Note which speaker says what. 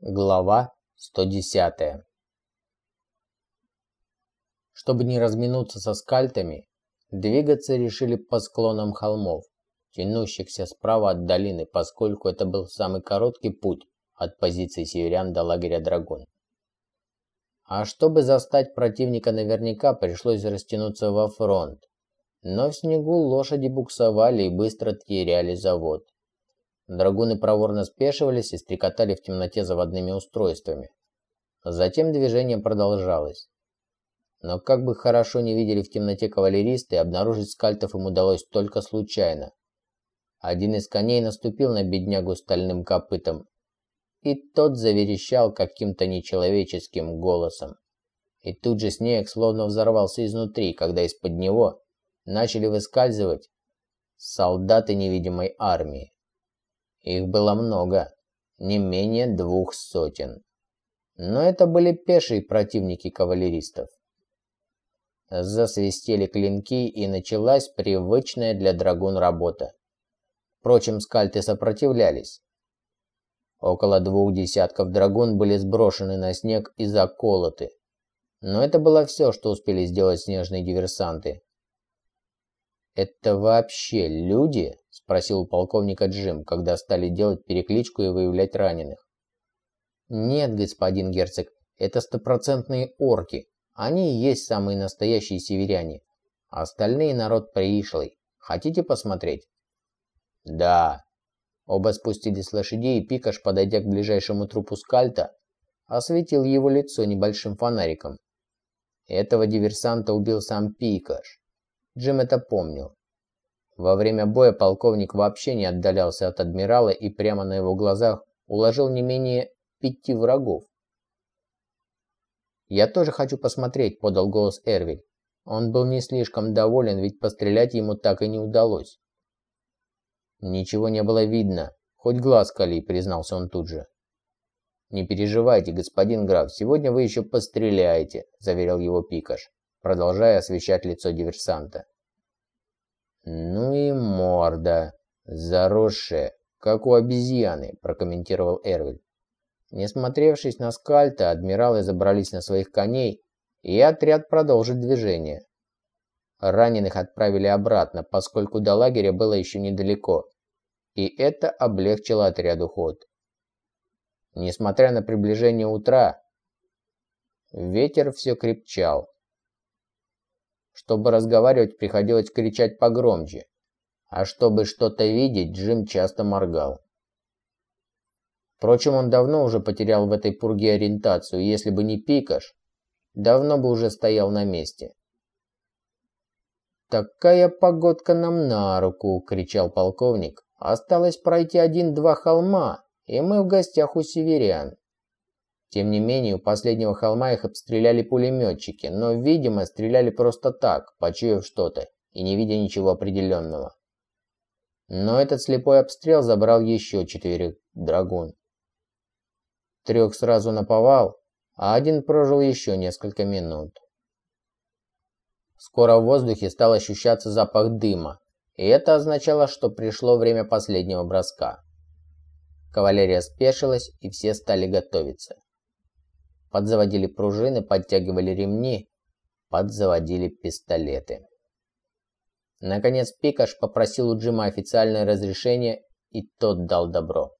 Speaker 1: Глава 110 Чтобы не разминуться со скальтами, двигаться решили по склонам холмов, тянущихся справа от долины, поскольку это был самый короткий путь от позиции северян до лагеря Драгун. А чтобы застать противника наверняка, пришлось растянуться во фронт. Но в снегу лошади буксовали и быстро теряли завод. Драгуны проворно спешивались и стрекотали в темноте заводными устройствами. Затем движение продолжалось. Но как бы хорошо не видели в темноте кавалеристы, обнаружить скальтов им удалось только случайно. Один из коней наступил на беднягу стальным копытом, и тот заверещал каким-то нечеловеческим голосом. И тут же снег словно взорвался изнутри, когда из-под него начали выскальзывать солдаты невидимой армии. Их было много, не менее двух сотен. Но это были пешие противники кавалеристов. Засвистели клинки, и началась привычная для драгун работа. Впрочем, скальты сопротивлялись. Около двух десятков драгун были сброшены на снег и заколоты. Но это было все, что успели сделать снежные диверсанты. «Это вообще люди?» – спросил у полковника Джим, когда стали делать перекличку и выявлять раненых. «Нет, господин герцог, это стопроцентные орки. Они и есть самые настоящие северяне. Остальные народ пришлый. Хотите посмотреть?» «Да». Оба спустились с лошадей, и Пикаш, подойдя к ближайшему трупу скальта, осветил его лицо небольшим фонариком. Этого диверсанта убил сам Пикаш. Джим это помнил. Во время боя полковник вообще не отдалялся от адмирала и прямо на его глазах уложил не менее пяти врагов. «Я тоже хочу посмотреть», — подал голос Эрвиль. Он был не слишком доволен, ведь пострелять ему так и не удалось. Ничего не было видно, хоть глаз кали, признался он тут же. «Не переживайте, господин граф, сегодня вы еще постреляете», – заверил его Пикаш продолжая освещать лицо диверсанта. «Ну и морда, заросшая, как у обезьяны», – прокомментировал Эрвиль. Не смотревшись на скальта, адмиралы забрались на своих коней, и отряд продолжит движение. Раненых отправили обратно, поскольку до лагеря было еще недалеко, и это облегчило отряду ход. Несмотря на приближение утра, ветер все крепчал, чтобы разговаривать, приходилось кричать погромче. А чтобы что-то видеть, Джим часто моргал. Впрочем, он давно уже потерял в этой пурге ориентацию, и если бы не Пикаш, давно бы уже стоял на месте. «Такая погодка нам на руку!» – кричал полковник. «Осталось пройти один-два холма, и мы в гостях у северян. Тем не менее, у последнего холма их обстреляли пулеметчики, но, видимо, стреляли просто так, почуяв что-то и не видя ничего определенного. Но этот слепой обстрел забрал еще четырех драгун. Трех сразу наповал, а один прожил еще несколько минут. Скоро в воздухе стал ощущаться запах дыма, и это означало, что пришло время последнего броска. Кавалерия спешилась, и все стали готовиться. Подзаводили пружины, подтягивали ремни, подзаводили пистолеты. Наконец Пикаш попросил у Джима официальное разрешение, и тот дал добро.